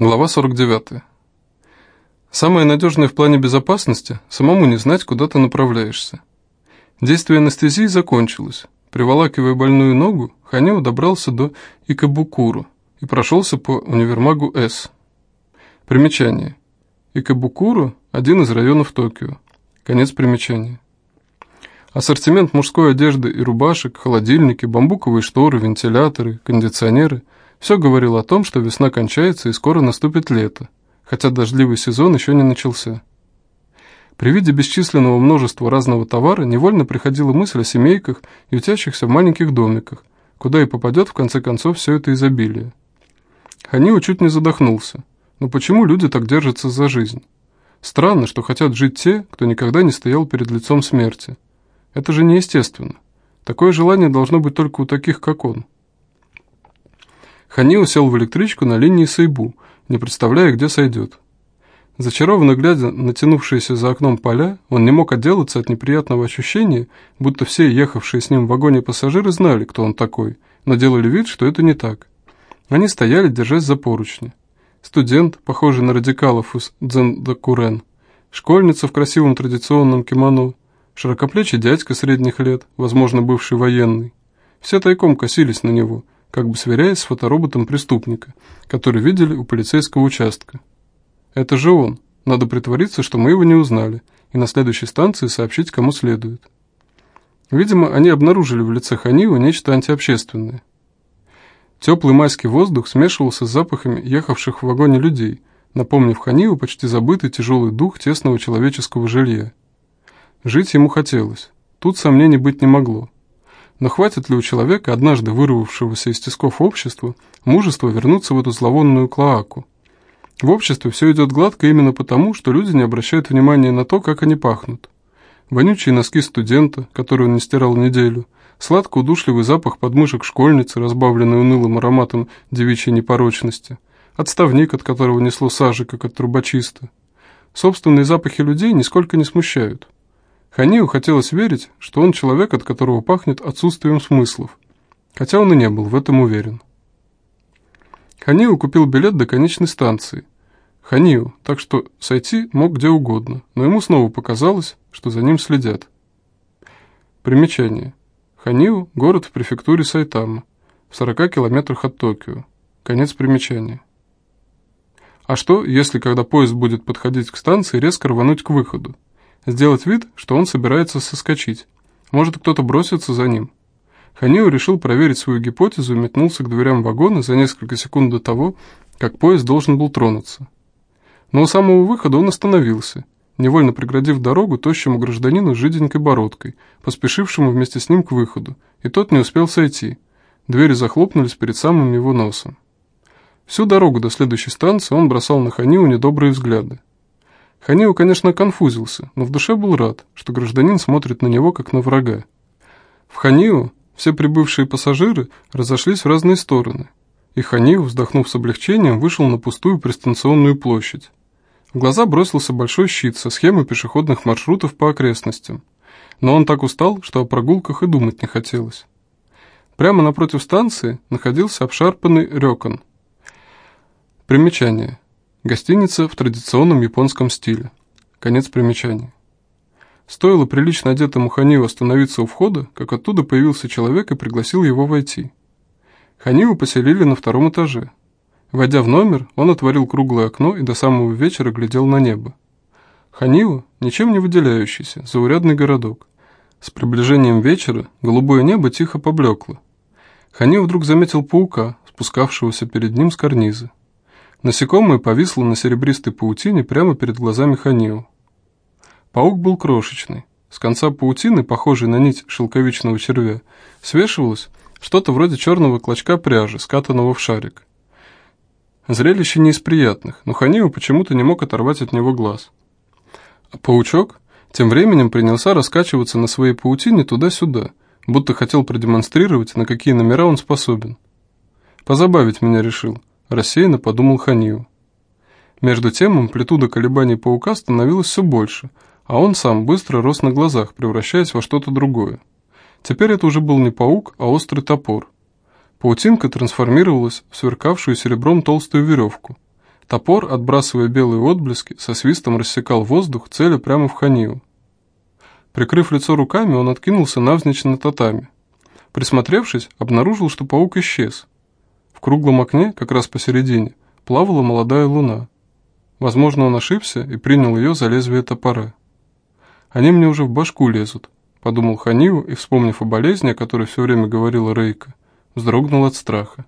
Глава 49. Самое надежное в плане безопасности – самому не знать, куда ты направляешься. Действие анестезии закончилось. Приволакивая больную ногу, Ханио добрался до Икабукуру и прошелся по универмагу С. Примечание. Икабукуру – один из районов Токио. Конец примечания. Ассортимент мужской одежды и рубашек, холодильники, бамбуковые шторы, вентиляторы, кондиционеры – все говорило о том, что весна кончается и скоро наступит лето, хотя дождливый сезон еще не начался. При виде бесчисленного множества разного товара невольно приходила мысль о семейках, ютящихся в маленьких домиках, куда и попадет в конце концов все это изобилие. Ханио чуть не задохнулся. Но почему люди так держатся за жизнь? Странно, что хотят жить те, кто никогда не стоял перед лицом смерти. Это же неестественно. Такое желание должно быть только у таких, как он. Ханио сел в электричку на линии Сайбу, не представляя, где сойдет. Зачарованно глядя на тянувшиеся за окном поля, он не мог отделаться от неприятного ощущения, будто все ехавшие с ним в вагоне пассажиры знали, кто он такой, но делали вид, что это не так. Они стояли, держась за поручни. Студент, похожий на радикалов из Дзендакурен, школьница в красивом традиционном кимоно, широкоплечий дядька средних лет, возможно, бывший военный. Все тайком косились на него – как бы сверяясь с фотороботом преступника, который видели у полицейского участка. «Это же он. Надо притвориться, что мы его не узнали, и на следующей станции сообщить, кому следует». Видимо, они обнаружили в лице Ханива нечто антиобщественное. Теплый майский воздух смешивался с запахами ехавших в вагоне людей, напомнив Ханиву почти забытый тяжелый дух тесного человеческого жилья. Жить ему хотелось. Тут сомнений быть не могло. Но хватит ли у человека, однажды вырвавшегося из тисков общества, мужества вернуться в эту зловонную клоаку? В обществе все идет гладко именно потому, что люди не обращают внимания на то, как они пахнут. Вонючие носки студента, которые он не стирал неделю, сладко-удушливый запах подмышек школьницы, разбавленный унылым ароматом девичьей непорочности, отставник, от которого несло сажи, как от трубочиста. Собственные запахи людей нисколько не смущают. Ханию хотелось верить, что он человек, от которого пахнет отсутствием смыслов, хотя он и не был в этом уверен. Ханию купил билет до конечной станции. Ханию, так что сойти мог где угодно, но ему снова показалось, что за ним следят. Примечание. Ханию – город в префектуре Сайтама, в 40 километрах от Токио. Конец примечания. А что, если когда поезд будет подходить к станции, резко рвануть к выходу? Сделать вид, что он собирается соскочить. Может, кто-то бросится за ним. Ханио решил проверить свою гипотезу и метнулся к дверям вагона за несколько секунд до того, как поезд должен был тронуться. Но у самого выхода он остановился, невольно преградив дорогу тощему гражданину с жиденькой бородкой, поспешившему вместе с ним к выходу, и тот не успел сойти. Двери захлопнулись перед самым его носом. Всю дорогу до следующей станции он бросал на Ханиу недобрые взгляды. Ханиу, конечно, конфузился, но в душе был рад, что гражданин смотрит на него, как на врага. В Ханиу все прибывшие пассажиры разошлись в разные стороны, и Ханиу, вздохнув с облегчением, вышел на пустую пристанционную площадь. В глаза бросился большой щит со схемой пешеходных маршрутов по окрестностям, но он так устал, что о прогулках и думать не хотелось. Прямо напротив станции находился обшарпанный рёкон. Примечание – Гостиница в традиционном японском стиле. Конец примечания. Стоило прилично одетому Ханиу остановиться у входа, как оттуда появился человек и пригласил его войти. Ханиу поселили на втором этаже. Войдя в номер, он отворил круглое окно и до самого вечера глядел на небо. Ханиу – ничем не выделяющийся, заурядный городок. С приближением вечера голубое небо тихо поблекло. Ханиу вдруг заметил паука, спускавшегося перед ним с карниза. Насекомое повисло на серебристой паутине прямо перед глазами Ханио. Паук был крошечный. С конца паутины, похожей на нить шелковичного червя, свешивалось что-то вроде черного клочка пряжи, скатанного в шарик. Зрелище не из приятных, но Ханио почему-то не мог оторвать от него глаз. А паучок тем временем принялся раскачиваться на своей паутине туда-сюда, будто хотел продемонстрировать, на какие номера он способен. Позабавить меня решил, рассеянно подумал Ханию. Между тем амплитуда колебаний паука становилась все больше, а он сам быстро рос на глазах, превращаясь во что-то другое. Теперь это уже был не паук, а острый топор. Паутинка трансформировалась в сверкавшую серебром толстую веревку. Топор, отбрасывая белые отблески, со свистом рассекал воздух, целя прямо в Ханию. Прикрыв лицо руками, он откинулся навзничь на татами. Присмотревшись, обнаружил, что паук исчез. В круглом окне, как раз посередине, плавала молодая луна. Возможно, он ошибся и принял ее за лезвие топора. «Они мне уже в башку лезут», — подумал Ханию и, вспомнив о болезни, о которой все время говорила Рейка, вздрогнул от страха.